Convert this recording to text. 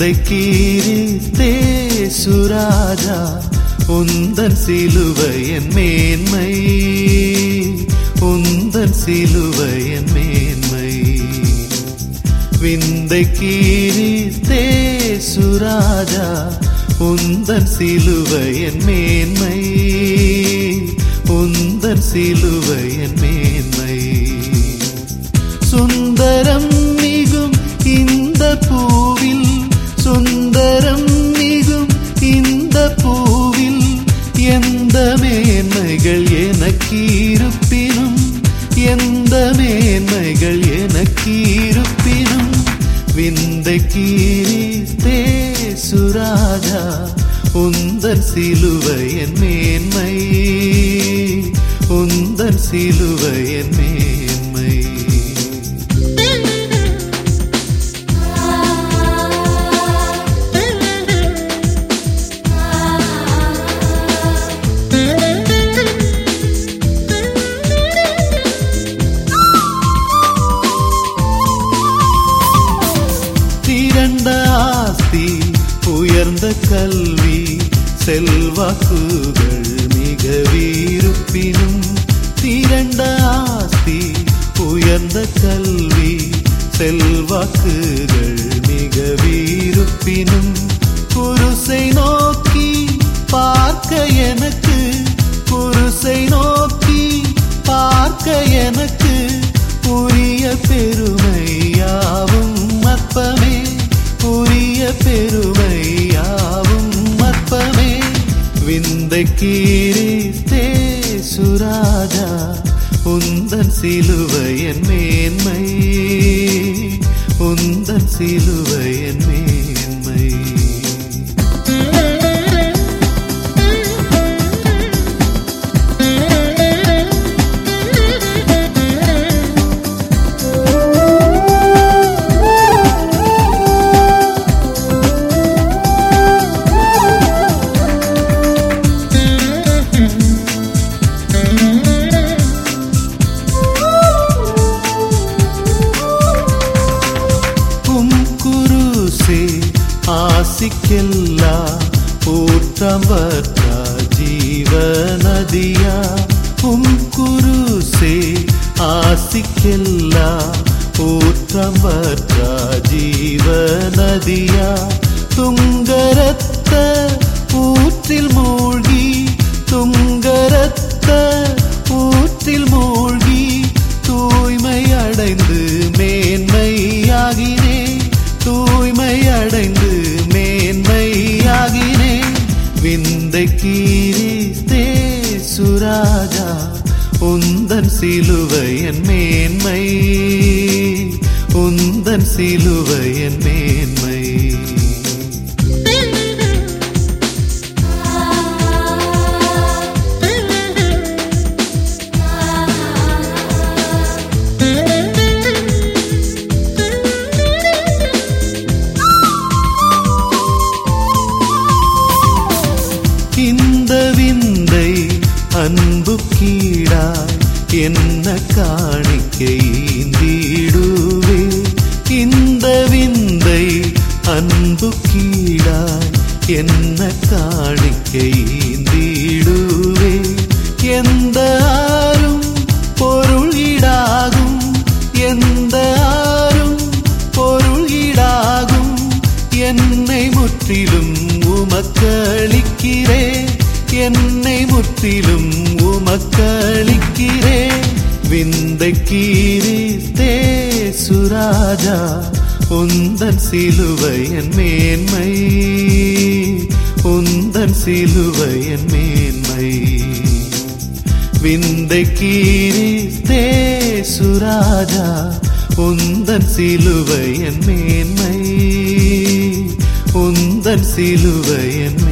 விந்தை கீரித்தே தேசுராஜா உந்தன் சிலுவையன் மேன்மை. உந்தன் சிலுவையன் மேன்மை. விந்தை கீரித்தே தேசுராஜா உந்தன் சிலுவையன் மேன்மை. உந்தன் சிலுவையன் மேன்மை. சுந்தரம் மிகும் இந்த பூ இந்த பூவில் எந்த மேன்மைகள் எனக்கு இருப்பினும் எந்த மேன்மைகள் எனக்கு இருப்பினும் விந்தை கீரித்தே சுராஜா உந்தன் சிலுவையன் மேன்மை உந்தன் சிலுவையன் மேன்மை உயர்ந்த கல்வி செல்வாக்குகள் மிக வீருப்பினும் திரண்ட ஆஸ்தி உயர்ந்த கல்வி செல்வாக்குகள் மிக வீருப்பினும் குருசை நோக்கி பார்க்க எனக்கு குருசை நோக்கி பார்க்க எனக்கு உரிய பெருமையாவும் அப்பமே உரிய பெருமை விந்தை கீரித்தே சுராஜா உந்தன் சிலுவையன் மேன்மை உந்தன் சிலுவை என் மேன்மை. ஆசிக்கெல்லா ஊற்றம்பற்ற ஜீவநதியா உம் குருசே ஆசிக்கெல்லா ஊற்றமற்ற ஜீவநதியா துங்கரத்த ஊற்றில் மூழ்கி துங்கரத்த ஊற்றில் மூழ்கி தூய்மை அடைந்து மேன்மையாகினே தூய்மை அடைந்து கீரித்தே சுராஜா உந்தன் சிலுவை என் மேன்மை உந்தன் சிலுவை என் மேன்மை. என்ன காணிக்கை ஈந்திடுவே? இந்த விந்தை அன்பு கீழாய் என்ன காணிக்கை ஈந்திடுவே? எந்த ஆறும் பொருள் ஈடாகும். எந்த ஆறும் பொருள் ஈடாகும். என்னை முற்றிலும் உமக்களிக்கிறே. என்னை முற்றிலும் கீரித்தே சுராஜா உந்தன் சிலுவையன் மேன்மை. உந்தன் சிலுவையன் மேன்மை. விந்தை கீரித்தே சுராஜா உந்தன் சிலுவையன் மேன்மை. உந்தன் சிலுவையன்